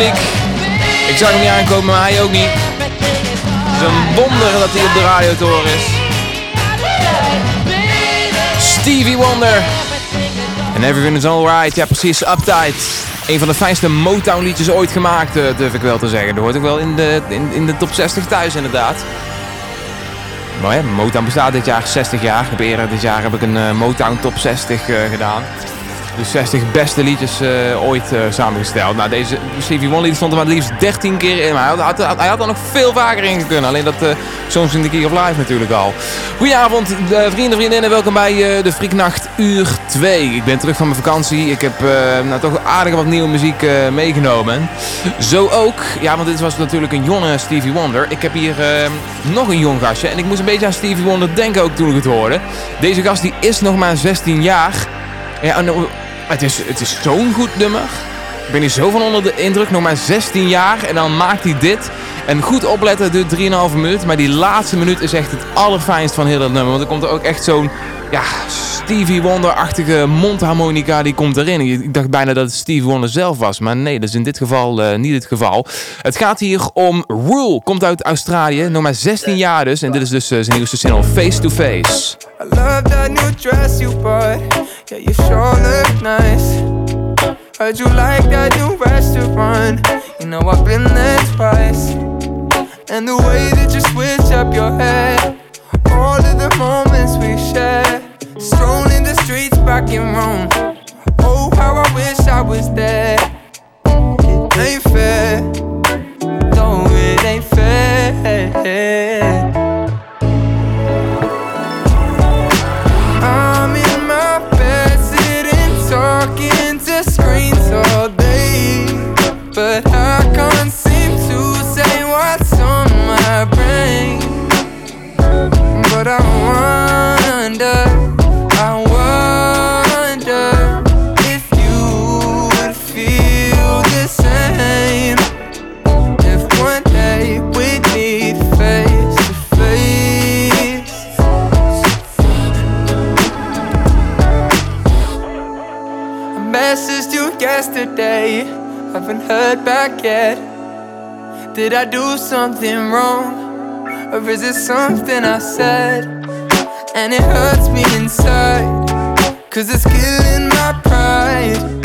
Ik zag hem niet aankomen, maar hij ook niet. Het is een wonder dat hij op de radiotoren is. Stevie Wonder. And everything is alright. Ja, precies. Uptight. Een van de fijnste Motown liedjes ooit gemaakt, eh, durf ik wel te zeggen. Dat hoort ook wel in de, in, in de top 60 thuis inderdaad. Maar Motown bestaat dit jaar 60 jaar. Eerder dit jaar heb ik een uh, Motown top 60 uh, gedaan de 60 beste liedjes uh, ooit uh, samengesteld. Nou, deze Stevie Wonder stond er maar liefst 13 keer in. Hij had, hij had er nog veel vaker in kunnen. Alleen dat uh, soms in de Key of Life natuurlijk al. Goedenavond, vrienden en vriendinnen. Welkom bij de Frieknacht uur 2. Ik ben terug van mijn vakantie. Ik heb nou, toch aardig wat nieuwe muziek meegenomen. Zo ook, ja, want dit was natuurlijk een jonge Stevie Wonder. Ik heb hier nog een jong gastje. En ik moest een beetje aan Stevie Wonder denken ook toen ik het hoorde. Deze gast die is nog maar 16 jaar. Ja, het is, het is zo'n goed nummer. Ik ben hier zo van onder de indruk. Nog maar 16 jaar en dan maakt hij dit. En goed opletten, duurt 3,5 minuut. Maar die laatste minuut is echt het allerfijnst van heel dat nummer. Want er komt er ook echt zo'n ja, Stevie Wonder-achtige mondharmonica die komt erin. Ik dacht bijna dat het Stevie Wonder zelf was. Maar nee, dat is in dit geval uh, niet het geval. Het gaat hier om Rule. Komt uit Australië. Nog maar 16 jaar dus. En dit is dus uh, zijn nieuwste single Face to Face. I love that new dress you bought. Yeah, you sure look nice. Heard you like that new restaurant. You know I've been there twice. And the way that you switch up your hair. All of the moments we shared. Strolling the streets back in Rome. Oh, how I wish I was there. It ain't fair. No, it ain't fair. I'm in my bed, sitting talking to screens all day. But I can't seem to say what's on my brain. But I wonder. Yesterday. Haven't heard back yet. Did I do something wrong? Or is it something I said? And it hurts me inside. Cause it's killing my pride.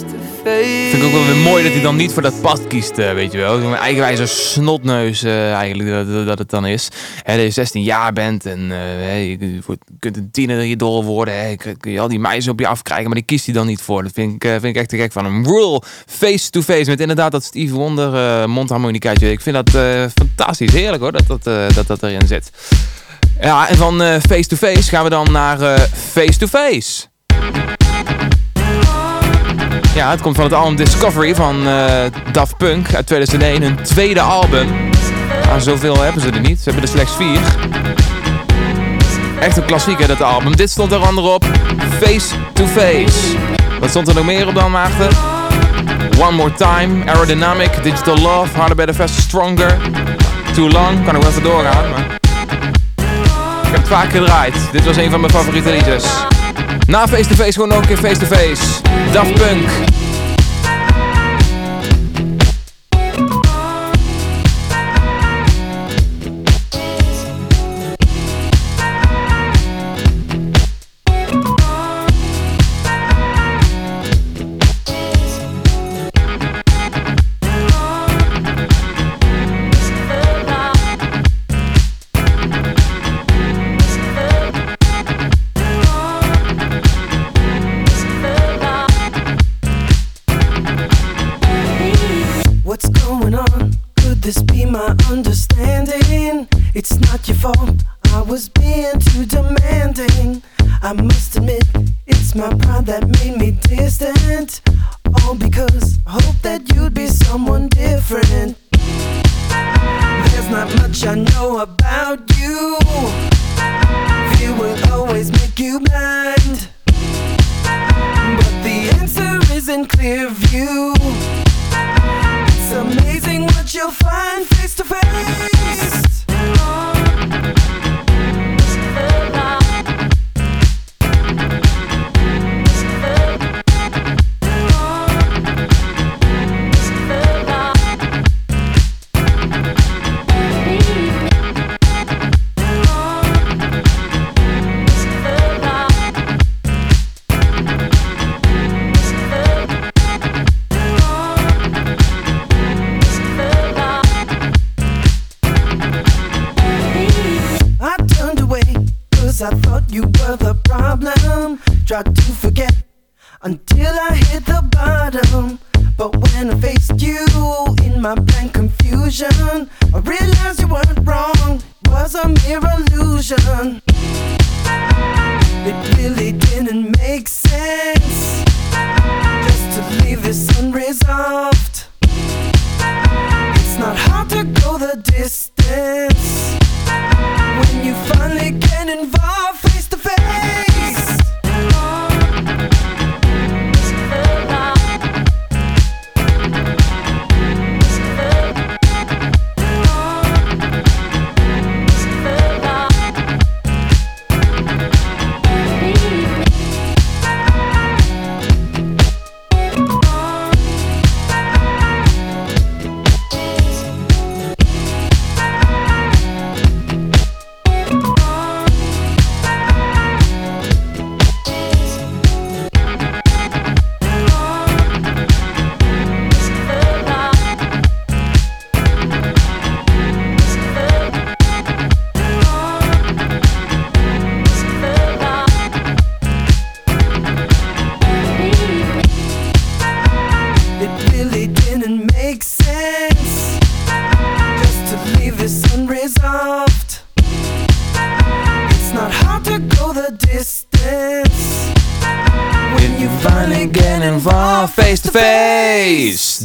To face. vind ik ook wel weer mooi dat hij dan niet voor dat pad kiest, eh, weet je wel. Zo'n eigenwijze snotneus eh, eigenlijk dat- dat, het dan is. Hè, dat je 16 jaar bent en eh, hè, je kunt een tieneridool worden. Hè, kun je al die meisjes op je afkrijgen, maar die kiest hij dan niet voor. Dat vind ik, vind ik echt te gek van hem. Rule, face to face, met inderdaad dat Steve Wonder mondharmonicaatje. Ik vind dat fantastisch, heerlijk hoor, dat dat, dat dat erin zit. Ja, en van eh, face to face gaan we dan naar eh, face to face. Ja, het komt van het album Discovery van uh, Daft Punk uit 2001. Hun tweede album. Nou, zoveel hebben ze er niet. Ze hebben er slechts vier. Echt een klassieker, dat album. Dit stond er onder op. Face to Face. Wat stond er nog meer op dan, Maarten? One More Time, Aerodynamic, Digital Love, Harder, Better, Faster, Stronger. Too Long, kan nog wel even doorgaan, maar... Ik heb het vaak gedraaid. Dit was een van mijn favoriete liedjes. Na Face to Face gewoon nog een keer Face to Face. Daft Punk. I was being too demanding. I must admit, it's my pride that made me distant. All because I hoped that you'd be someone different. There's not much I know about you. You will always make you mad.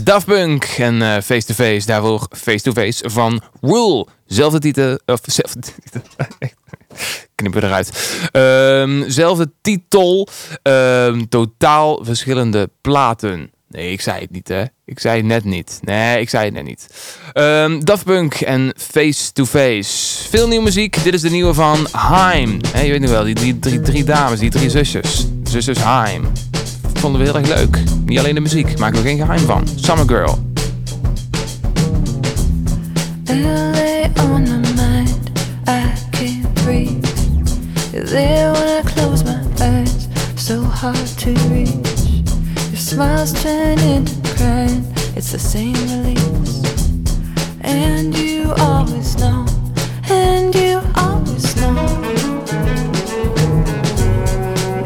Daft en uh, Face to Face, daarvoor Face to Face van Rule. Zelfde titel, of titel, knippen eruit. Zelfde titel, um, totaal verschillende platen. Nee, ik zei het niet, hè. Ik zei het net niet. Nee, ik zei het net niet. Um, en Face to Face. Veel nieuwe muziek. Dit is de nieuwe van. Hey, je weet nog wel, die drie, drie, drie dames, die drie zusjes. Zusjes Haim vonden we heel erg leuk. Niet alleen de muziek, maken we geen geheim van. Summer Girl. LA on my mind, I can't breathe. There when I close my eyes, so hard to reach. Your smiles turn into crying, it's the same release. And you always know, and you always know.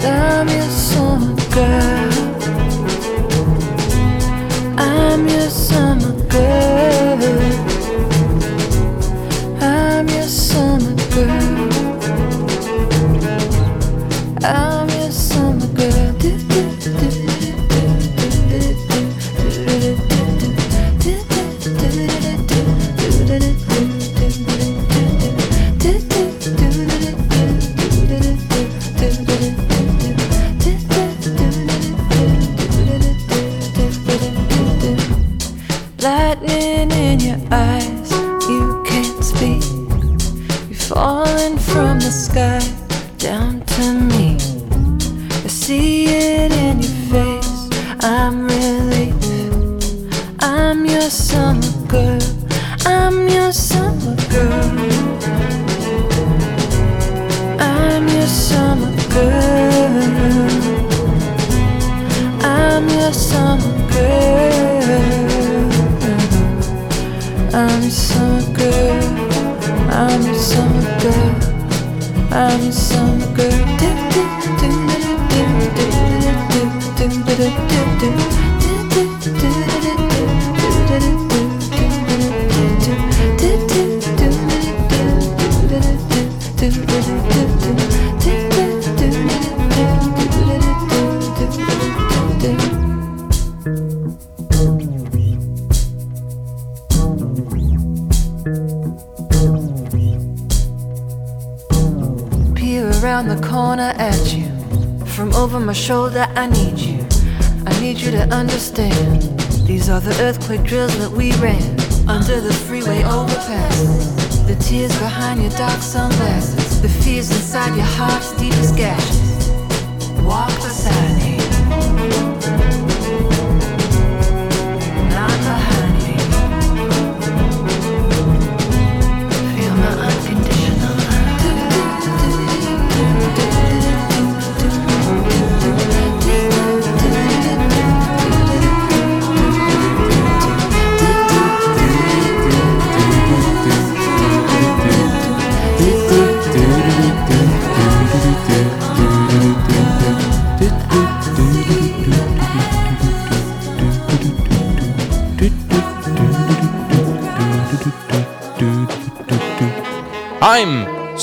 I'm your summer girl.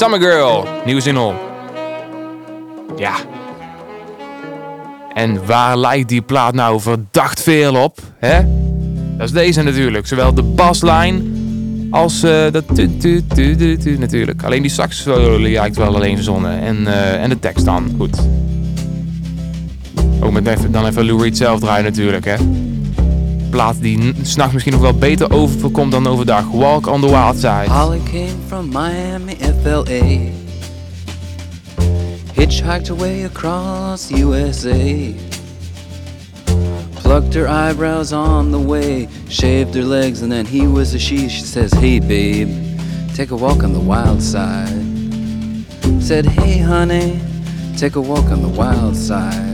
Summer Girl, nieuwe. Ja. En waar lijkt die plaat nou verdacht veel op? Hè? Dat is deze natuurlijk. Zowel de baslijn als eh dat tu tu tu tu tu natuurlijk. Alleen die sax lijkt wel alleen verzonnen. En, eh, en de tekst dan. Goed. Ook met dan even Lou zelf draaien natuurlijk, hè. Plaat die s'nachts misschien nog wel beter overkomt dan overdag. Walk on the Wild Side. Holly came from Miami, FLA. Hitchhiked away across USA. Plucked her eyebrows on the way, shaved her legs, and then he was a she. She says, Hey babe, take a walk on the wild side. Said, Hey honey, take a walk on the wild side.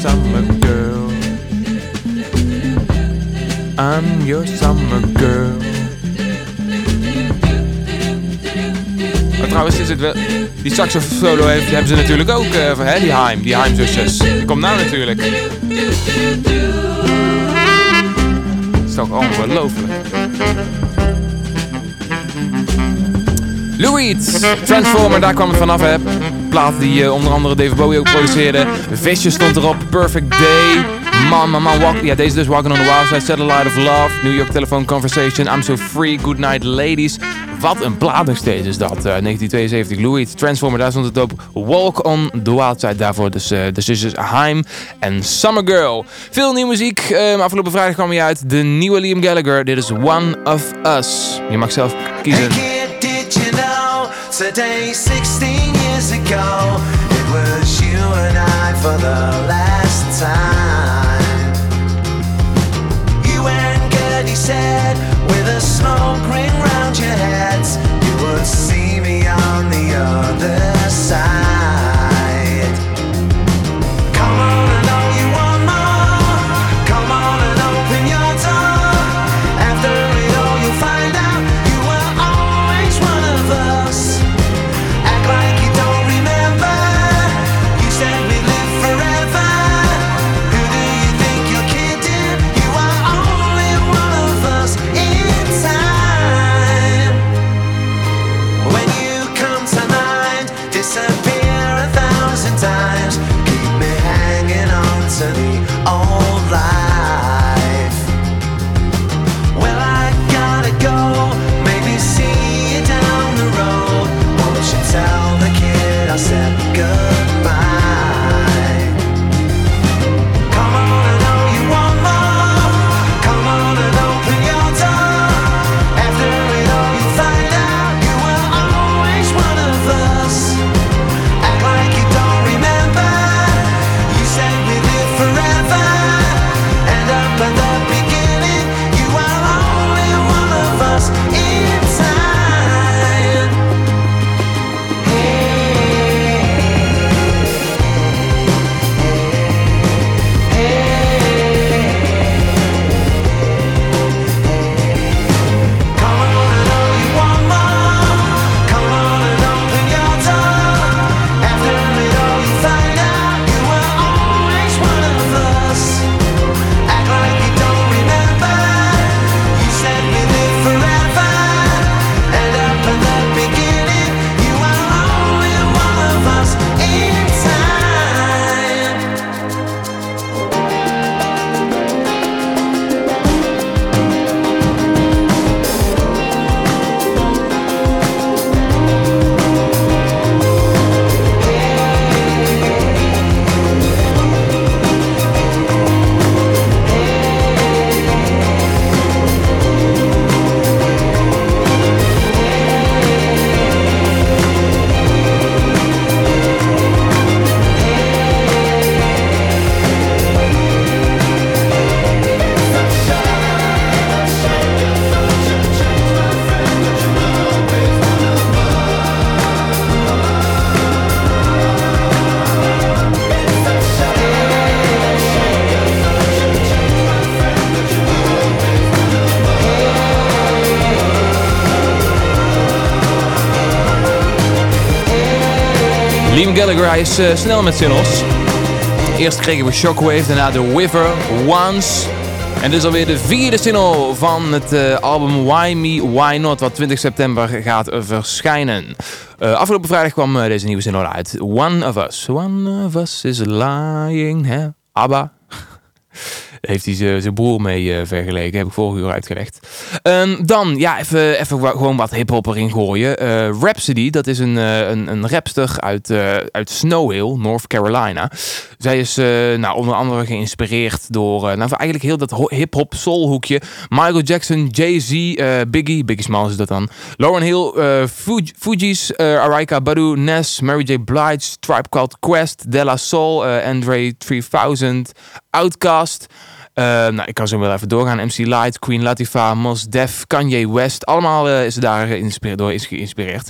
Summer girl. I'm your summer girl. Maar trouwens is het wel... Die saxo solo heeft, hebben ze natuurlijk ook, uh, hè, die Haim, die Haim zusjes. Die komt nou natuurlijk. Dat is toch ongelooflijk. Louis, Transformer, daar kwam het vanaf hè. Plaat die uh, onder andere David Bowie ook produceerde. Visje stond erop, Perfect Day. Man, man, walk, ja, deze dus Walking on the Wild Side, Satellite of Love, New York Telephone Conversation, I'm So Free, Good Night Ladies. Wat een plaat nog steeds is dat. Uh, 1972, Louis, Transformer, daar stond het op. Walk on the Wild Side, daarvoor dus uh, de zusjes Haim en Summer Girl. Veel nieuwe muziek. Uh, afgelopen vrijdag kwam hij uit. De nieuwe Liam Gallagher. Dit is One of Us. Je mag zelf kiezen. Today 16 years ago it was you and I for the last time. You and Gertie said with a smoke ring Gallagher, is uh, snel met singles. Eerst kregen we Shockwave, daarna The River, Once. En dit is alweer de vierde single van het uh, album Why Me, Why Not, wat 20 september gaat verschijnen. afgelopen vrijdag kwam deze nieuwe single uit. One of Us. One of Us is lying, hè? ABBA. heeft hij zijn broer mee eh, vergeleken. Heb ik vorige uur uitgelegd. Ehm, dan, ja, even, even gewoon wat hip-hop erin gooien. Eh, Rhapsody, dat is een, eh, een, een rapster uit, eh, uit Snow Hill, North Carolina. Zij is nou, onder andere geïnspireerd door nou, eigenlijk heel dat ho- hip-hop soul hoekje. Michael Jackson, Jay-Z, Biggie, Biggie Smalls is dat dan. Lauren Hill, Fuj- Fugees, eh Araika Badu, Ness, Mary J. Blige, Tribe Called Quest, Della Soul, Andre 3000, Outkast. Eh, nou, ik kan zo wel even doorgaan. MC Light, Queen Latifah, Mos Def, Kanye West. Allemaal eh, is ze daar geïnspireerd, door is geïnspireerd.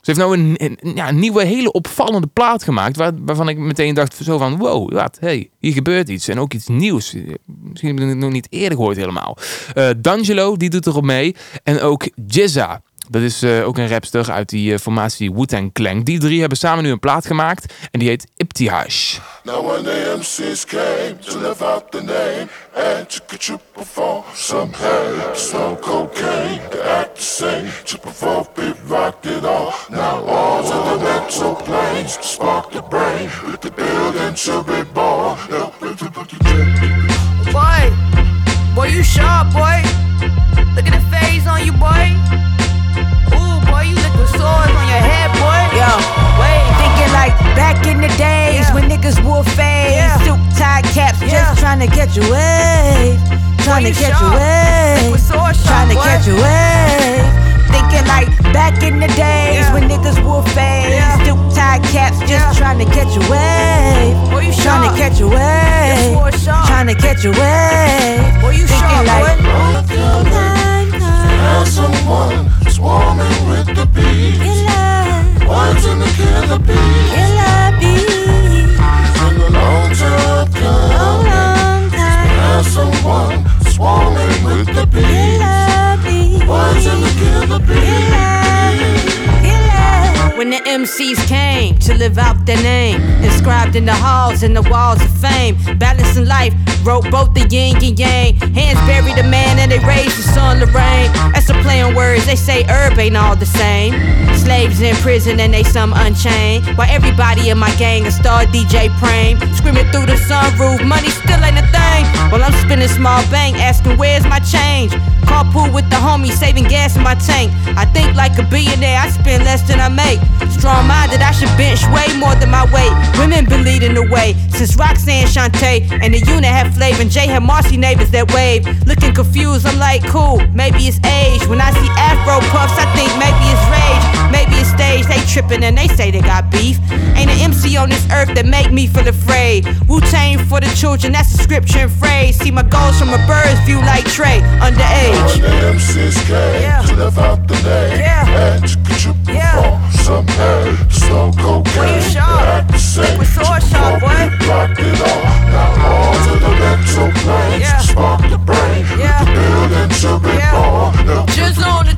Ze heeft nou een, ja, nieuwe, hele opvallende plaat gemaakt. Waar, waarvan ik meteen dacht zo van, wow, wat, hey, hier gebeurt iets. En ook iets nieuws. Misschien heb ik het nog niet eerder gehoord helemaal. Eh D'Angelo, die doet erop mee. En ook Jizza. Dat is eh, ook een rapster uit die eh, formatie Wu-Tang Clan. Die drie hebben samen nu een plaat gemaakt. En die heet Ibtihaj. Now when the MCs came to live out the name and to get you perform some hay, some cocaine, to act the same, to perform beat rock it all. Now all to the mental planes, spark the brain, with the building to be born. It Boy, boy, you sharp, boy. Look at the phase on you, boy. Ooh, boy, you on your head, boy. Yo, wait. Thinking like back in the days Yeah. when niggas wore fades, Yeah. suit tie caps, Yeah. just trying to catch a wave, trying to catch a wave, Liquid trying to catch a wave. Thinking like back in the days when niggas wore fades, tie caps, just Yeah. trying to catch a wave, Boy, you trying to catch a wave, sword trying to catch a wave. Thinking like, Have someone swarming with the bees, words in the killer bees, in the long time coming. Have someone swarming with the bees, words in the killer bees. When the MCs came to live out their name, inscribed in the halls and the walls of fame, balancing life, wrote both the yin and yang. Hands buried a man and they raised the a words, they say herb ain't all the same. Slaves in prison and they some unchained. While everybody in my gang a star DJ Prame, screaming through the sunroof, money still ain't a thing. While I'm spinning small bank, asking where's my change. Carpool with the homies, saving gas in my tank. I think like a billionaire, I spend less than I make. Strong minded, I should bench way more than my weight. Women been leading the way since Roxanne Shante and the unit had flavor. And Jay had Marcy neighbors that wave. Looking confused, I'm like, cool, maybe it's age. When I see Afro puffs, I think maybe it's rage. Maybe it's stage, they tripping and they say they got beef. Ain't an MC on this earth that make me feel afraid. Wu Tang for the children, that's a scripture and phrase. See my goals from a bird's view like Trey, underage. When the MCs came Yeah. to live out the name Yeah. and to get you Yeah. perform some hay, some cocaine, you sharp. to act the same, Liquid sword to sharp, perform boy. beat it all. Now all to the mental planes, Yeah. spark the brain, Yeah. the building to be Yeah. born. Help Just on the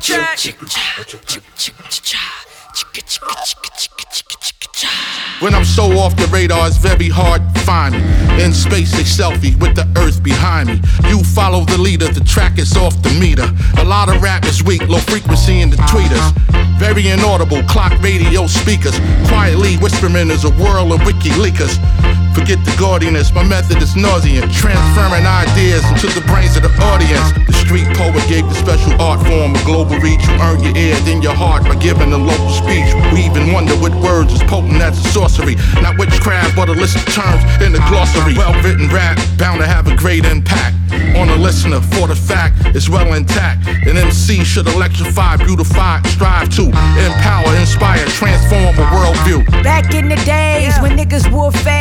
When I'm so off the radar, it's very hard to find me. In space, a selfie with the earth behind me. You follow the leader, the track is off the meter. A lot of rap is weak, low frequency in the tweeters. Very inaudible, clock radio speakers. Quietly whispering is a whirl of wiki leakers. Forget the gaudiness, my method is nauseant. Transferring ideas into the brains of the audience. The street poet gave the special art form a global reach. You earn your ear, then your heart by giving a local speech. We even wonder what words is potent as a sorcery. Not witchcraft, but a list of terms in the glossary. Well written rap, bound to have a great impact on a listener. For the fact it's well intact. An MC should electrify, beautify, strive to empower, inspire, transform a worldview. Back in the days Yeah. when niggas wore fades,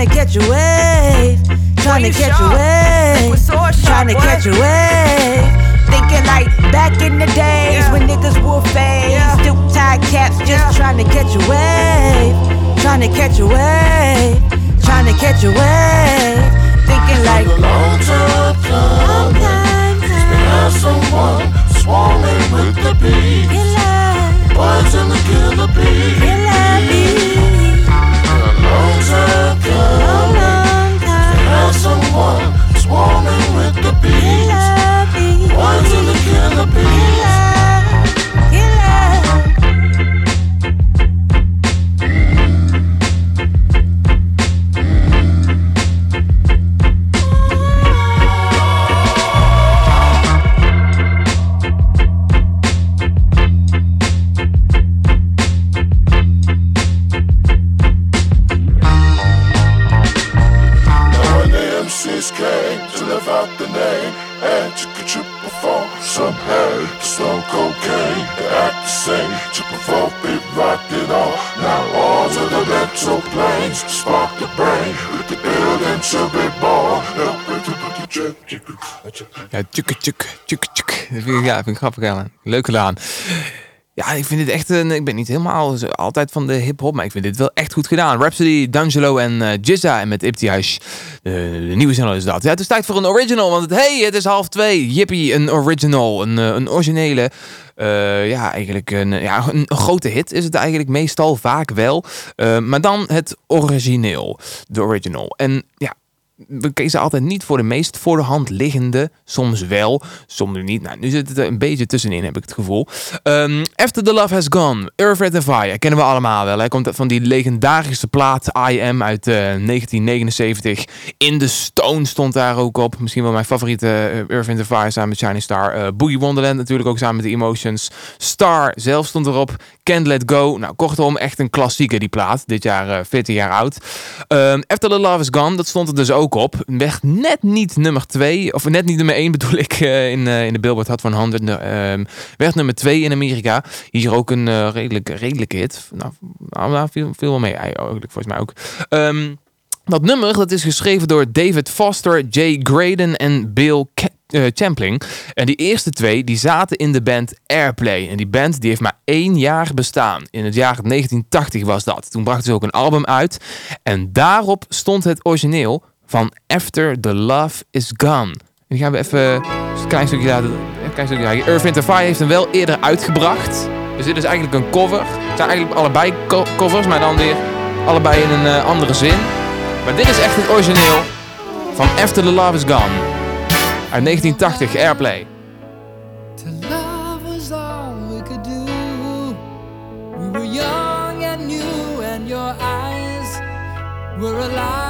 trying to catch a wave, trying to catch sharp. a wave, Liquid sword sharp, trying to catch a wave. Thinking like back in the days Yeah. when niggas wore fades, Yeah. suit tie caps, just Yeah. trying to catch a wave, trying to catch a wave, trying to catch a wave. Thinking like the long time long coming. time, Have someone swarming with the bees, words in the killer bees. A long time someone swarming with the bees, words in the killer bees. Tjuk, tjuk, tjuk, tjuk. Dat vind ik, ja, vind ik grappig aan. Leuk gedaan. Ja, ik vind dit echt een... Ik ben niet helemaal altijd van de hip-hop, maar ik vind dit wel echt goed gedaan. Rhapsody, D'Angelo en eh Jizza en met Ibtihash. De, nieuwe single is dat. Ja, het is tijd voor een original, want hey, het is half twee. Jippie, een original, een, eh, een originele... eh, ja, eigenlijk een, ja, een, grote hit is het eigenlijk meestal, vaak wel. Eh, maar dan het origineel, de original. En ja, we kiezen altijd niet voor de meest voor de hand liggende. Soms wel, soms niet. Nou, nu zit het er een beetje tussenin, heb ik het gevoel. Ehm, After the Love Has Gone, Earth, Wind and Fire. Kennen we allemaal wel. Hij komt van die legendarische plaat I Am uit eh, 1979. In the Stone stond daar ook op. Misschien wel mijn favoriete eh, Earth, Fire samen met Shining Star. Eh, Boogie Wonderland natuurlijk ook samen met de Emotions. Star zelf stond erop. Can't Let Go. Nou, kortom, echt een klassieker die plaat. Dit jaar eh 14 jaar oud. Ehm, After the Love Is Gone, dat stond er dus ook op. Werd net niet nummer 2, of net niet nummer 1 bedoel ik, eh, in, eh, in de Billboard Hot 100. Ehm werd nummer 2 in Amerika. Hier ook een eh, redelijk, redelijke hit. Nou, nou, nou, viel, viel wel mee eigenlijk, volgens mij ook. Ehm, dat nummer dat is geschreven door David Foster, Jay Graydon en Bill eh, Champling. En die eerste twee die zaten in de band Airplay. En die band die heeft maar één jaar bestaan. In het jaar 1980 was dat. Toen brachten ze ook een album uit. En daarop stond het origineel van After the Love Is Gone. Die gaan we even een klein stukje laten. Een stukje. Earth, heeft hem wel eerder uitgebracht. Dus dit is eigenlijk een cover. Het zijn eigenlijk allebei co- covers, maar dan weer allebei in een eh, andere zin. Maar dit is echt het origineel van After the Love Is Gone. Uit 1980, Airplay. We were young and new, and your eyes were alive.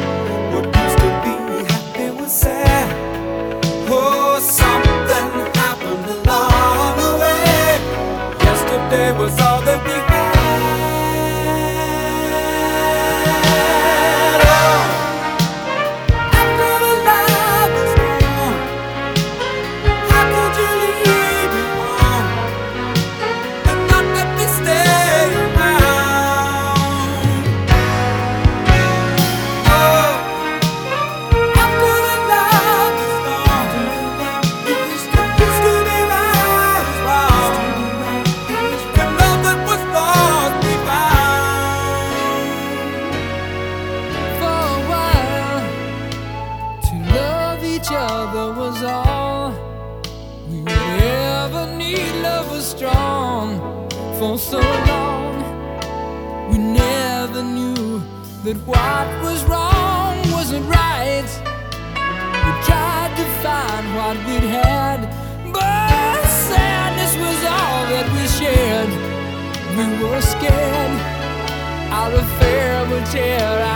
affair, but yeah.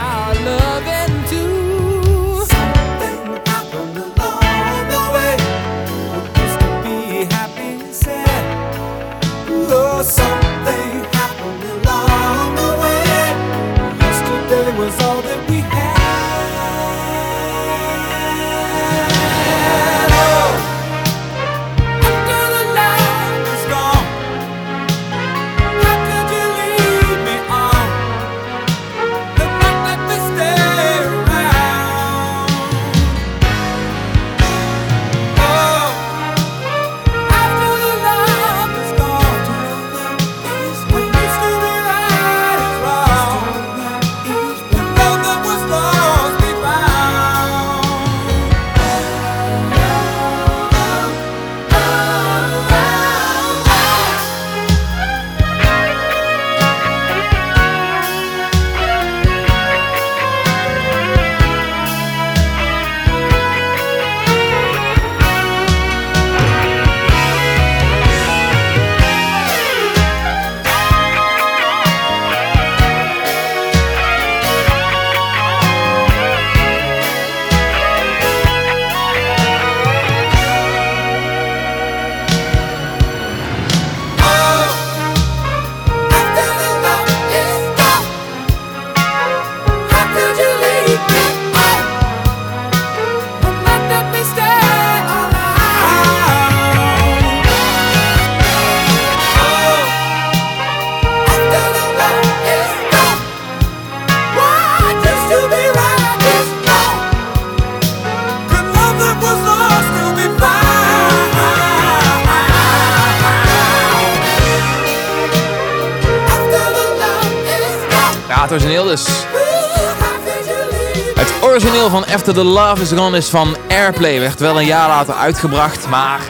After the Love is Gone is van Airplay. Werd wel een jaar later uitgebracht, maar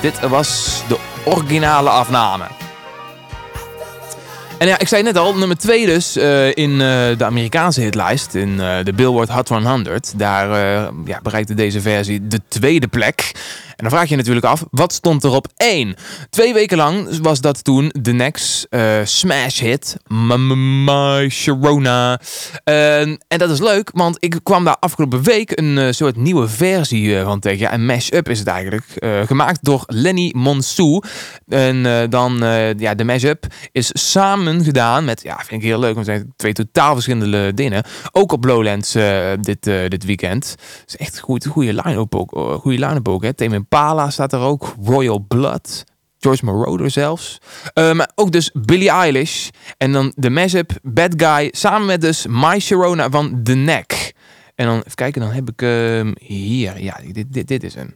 dit, was de originale afname. En ja, ik zei net al, nummer 2 dus eh, in eh, de Amerikaanse hitlijst, in eh, de Billboard Hot 100. Daar ja, bereikte deze versie de tweede plek. En dan vraag je je natuurlijk af, wat stond er op 1? Twee weken lang was dat toen de next eh, smash hit, My Sharona. Eh, en dat is leuk, want ik kwam daar afgelopen week een eh, soort nieuwe versie eh, van tegen. Ja, een mash-up is het eigenlijk, gemaakt door Lenny Monsou. En dan, ja, de mash-up is samen gedaan met, ja, vind ik heel leuk, want het zijn twee totaal verschillende dingen. Ook op Lowlands dit, dit weekend. Het is echt een goede, line-up ook. eh, Goede line-up ook, hè. Impala staat er ook. Royal Blood. George Moroder zelfs. Eh, maar ook dus Billie Eilish. En dan de mashup Bad Guy. Samen met dus My Sharona van The Neck. En dan, even kijken, dan heb ik hem hier. Ja, dit, dit, dit is hem.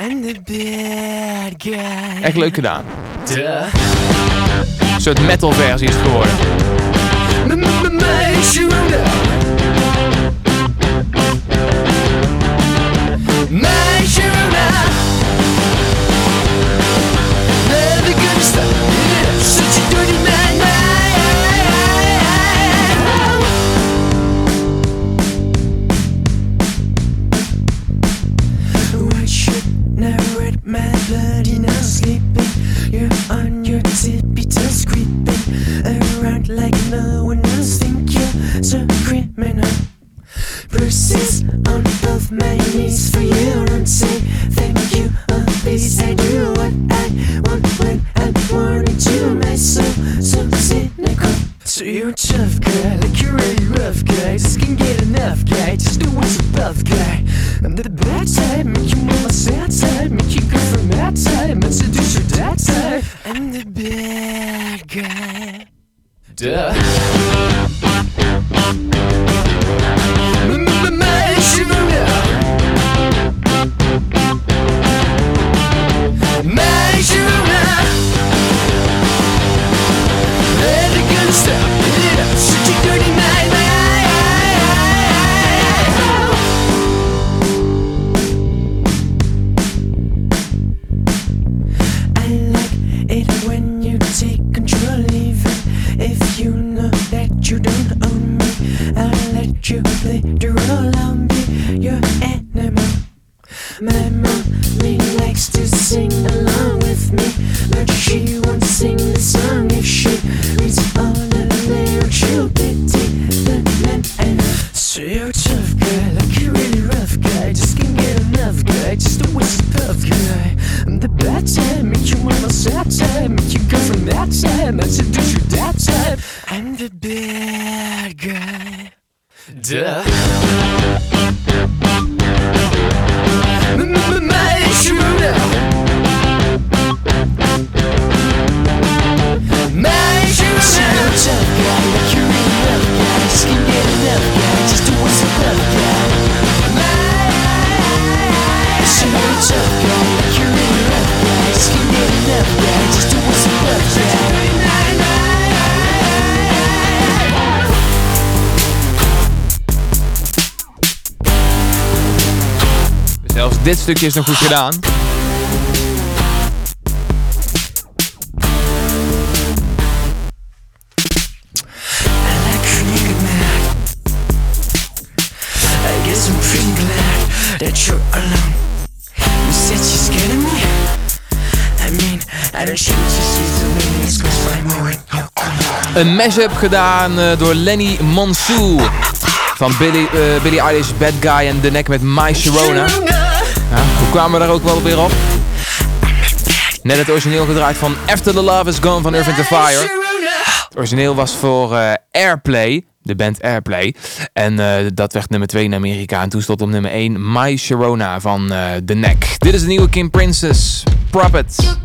I'm the bad guy. Echt leuk gedaan. Duh. Een soort metal versie is het geworden. My Sharona. My like no one else think you're so criminal. Bruises on both my knees for you and say thank you. Oh, please, I do what I want when I want it lyrics cause I'm moving you alone. Een mashup gedaan eh, door Lenny Monsou. Van Billy, eh, Billie Eilish, Bad Guy en The Neck met My Sharona. Kwamen we daar ook wel weer op? Net het origineel gedraaid van After the Love is Gone van Earth, and Fire. Het origineel was voor eh, Airplay, de band Airplay. En eh, dat werd nummer 2 in Amerika. En toen stond op nummer 1 My Sharona van eh The Neck. Dit is de nieuwe Kim Princess, Prophet.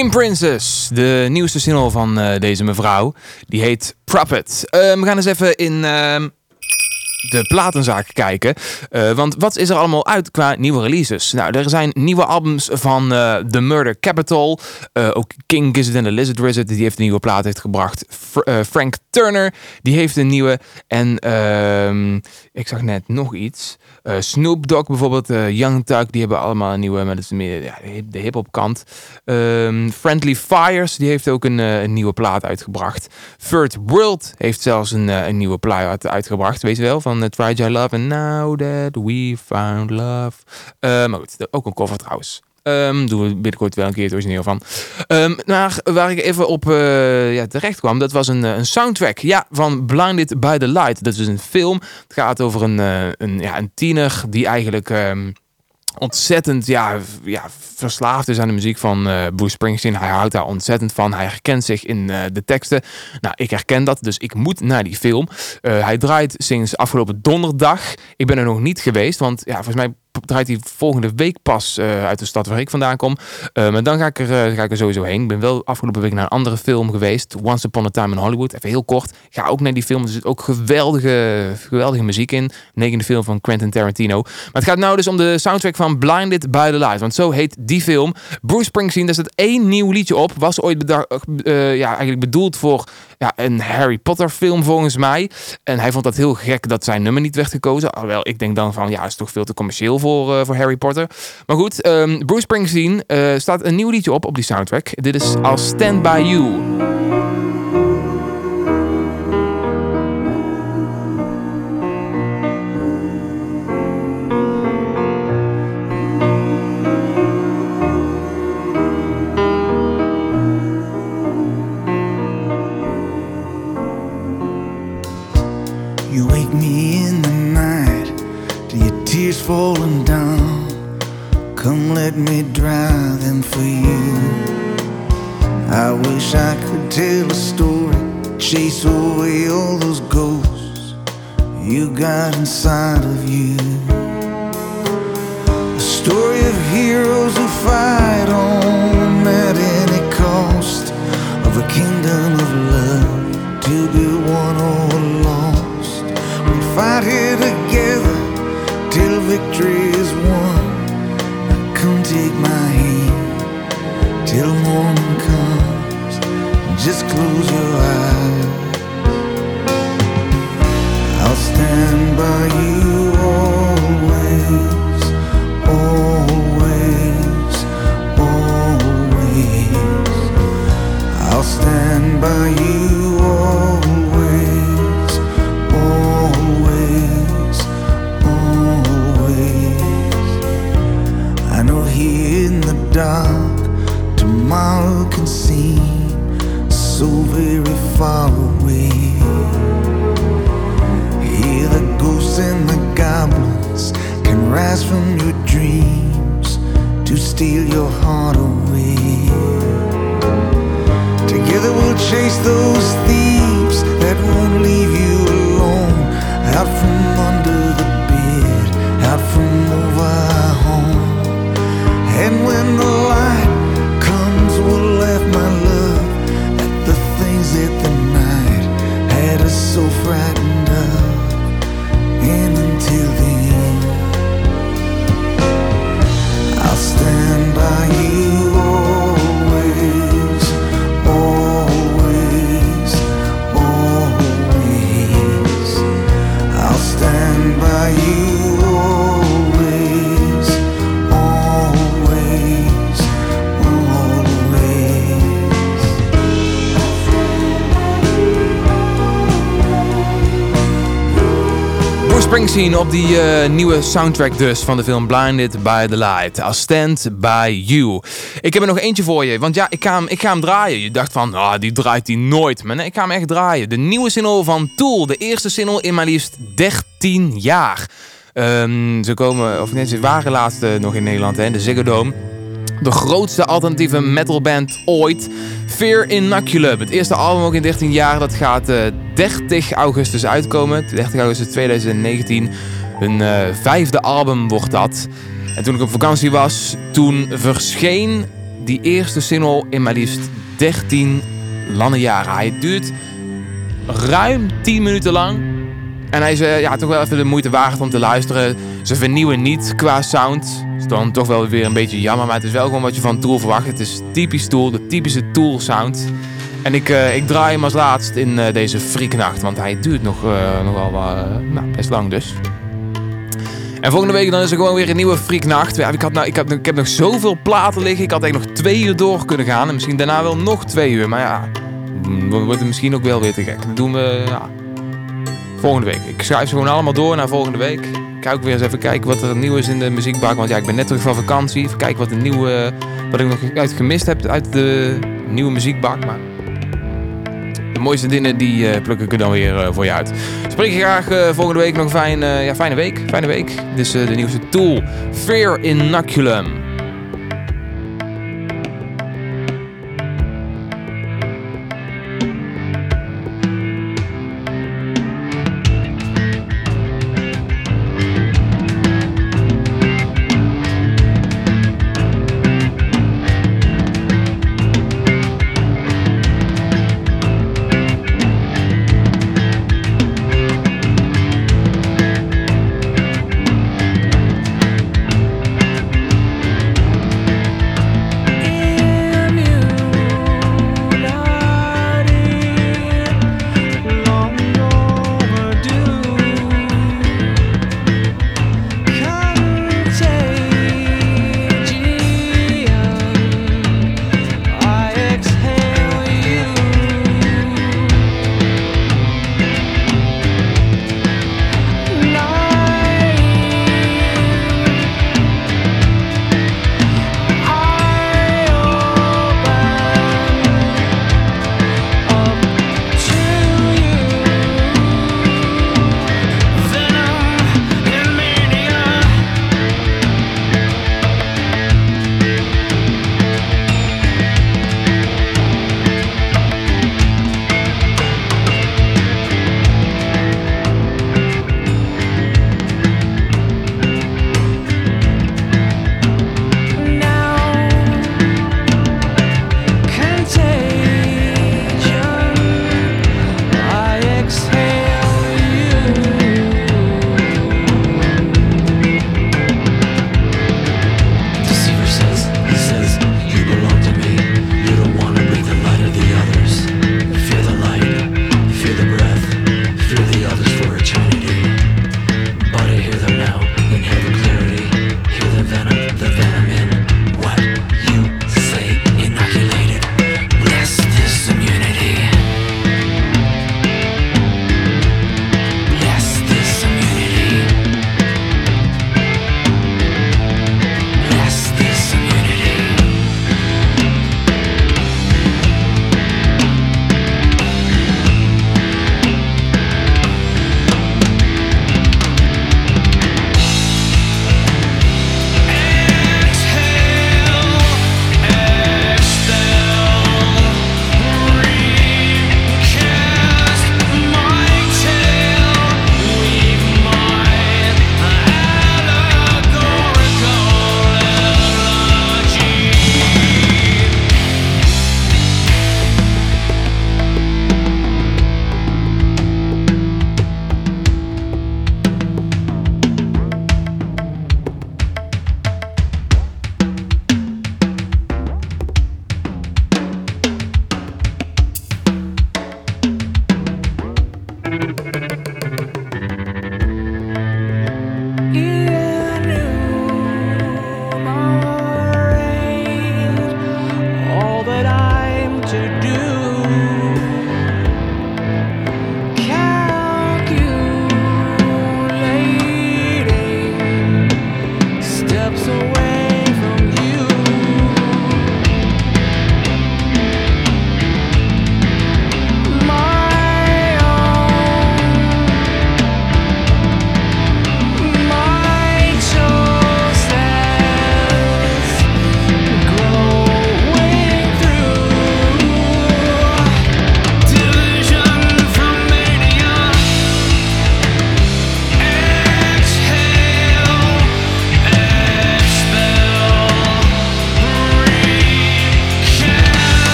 Kim Princess, de nieuwste single van eh, deze mevrouw. Die heet Puppet. Eh, we gaan eens even in ehm, de platenzaak kijken. Eh, want wat is er allemaal uit qua nieuwe releases? Nou, er zijn nieuwe albums van The Murder Capital. Ook King Gizzard and the Lizard Wizard, die heeft een nieuwe plaat heeft gebracht. Fr- Frank Turner, die heeft een nieuwe. En ehm, ik zag net nog iets. Eh, Snoop Dogg bijvoorbeeld, eh, Young Thug, die hebben allemaal een nieuwe, maar dat ja, de hip- de hip-hop kant. Ehm, Friendly Fires, die heeft ook een, eh, een nieuwe plaat uitgebracht. Third World heeft zelfs een, een nieuwe plaat uitgebracht, weet je wel, van uh, Try Your Love and Now That We Found Love. Maar goed, ook een cover trouwens. Ehm doen we binnenkort wel een keer het origineel van. Ehm, maar waar ik even op eh, ja, terecht kwam, dat was een, eh, een soundtrack ja, van Blinded by the Light. Dat is een film. Het gaat over een, eh, een, ja, een tiener die eigenlijk ehm, ontzettend ja, ja, verslaafd is aan de muziek van eh, Bruce Springsteen. Hij houdt daar ontzettend van. Hij herkent zich in de teksten. Nou, ik herken dat, dus ik moet naar die film. Hij draait sinds afgelopen donderdag. Ik ben er nog niet geweest, want ja, volgens mij draait hij volgende week pas eh, uit de stad waar ik vandaan kom. Eh, maar dan ga ik, er, eh, ga ik er sowieso heen. Ik ben wel afgelopen week naar een andere film geweest. Once Upon a Time in Hollywood. Even heel kort. Ga ook naar die film. Er zit ook geweldige, geweldige muziek in. Negende film van Quentin Tarantino. Maar het gaat nou dus om de soundtrack van Blinded by the Light. Want zo heet die film. Bruce Springsteen, daar staat één nieuw liedje op. Was ooit ja, eigenlijk bedoeld voor ja, een Harry Potter film volgens mij. En hij vond dat heel gek dat zijn nummer niet werd gekozen. Alhoewel, ik denk dan van ja, is toch veel te commercieel voor, eh, voor Harry Potter. Maar goed, ehm, Bruce Springsteen eh, staat een nieuw liedje op op die soundtrack. Dit is I'll Stand By You. Tears falling down. Come let me dry them for you. I wish I could tell a story, chase away all those ghosts you got inside of you. A story of heroes who fight on at any cost of a kingdom of love to be won or lost. We fight together till victory is won. Now come take my hand till morning comes. Just close your eyes. I'll stand by you always, always, always. I'll stand by you dark, tomorrow can seem so very far away. Hear the ghosts and the goblins can rise from your dreams to steal your heart away. Together we'll chase those thieves that won't leave you alone. Out from under And when the light Springsteen op die eh, nieuwe soundtrack dus van de film Blinded by the Light. I Stand By You. Ik heb er nog eentje voor je, want ja, ik ga hem, ik ga hem draaien. Je dacht van, ah, die draait hij nooit. Maar nee, ik ga hem echt draaien. De nieuwe single van Tool. De eerste single in maar liefst 13 jaar. Ehm, ze komen, of nee, ze waren laatst eh, nog in Nederland, hè, de Ziggo Dome. De grootste alternatieve metalband ooit. Fear Inoculum. Het eerste album ook in 13 jaar. Dat gaat eh, 30 augustus uitkomen. 30 augustus 2019. Hun eh, vijfde album wordt dat. En toen ik op vakantie was, toen verscheen die eerste single in maar liefst 13 lange jaren. Hij duurt ruim 10 minuten lang. En hij is eh, ja, toch wel even de moeite waard om te luisteren. Ze vernieuwen niet qua sound. is dan toch wel weer een beetje jammer. Maar het is wel gewoon wat je van Tool verwacht. Het is typisch Tool, de typische Tool sound. En ik, eh, ik draai hem als laatst in eh, deze Frieknacht. Want hij duurt nog, nog wel eh, nou, best lang dus. En volgende week dan is er gewoon weer een nieuwe Frieknacht. Ja, ik, had nou, ik, heb, nog zoveel platen liggen. Ik had eigenlijk nog twee uur door kunnen gaan. En misschien daarna wel nog twee uur. Maar ja, dan wordt het misschien ook wel weer te gek. Dan doen we ja, volgende week. Ik schrijf ze gewoon allemaal door naar volgende week. Ga ook weer eens even kijken wat er nieuw is in de muziekbak. Want ja, ik ben net terug van vakantie. Even kijken wat, de nieuwe, wat ik nog uit gemist heb uit de nieuwe muziekbak. Maar de mooiste dingen die eh, pluk ik er dan weer eh, voor je uit. Spreek je graag eh, volgende week nog een ja, fijne week. Fijne week. Dit is de nieuwste tool. Fear Inoculum.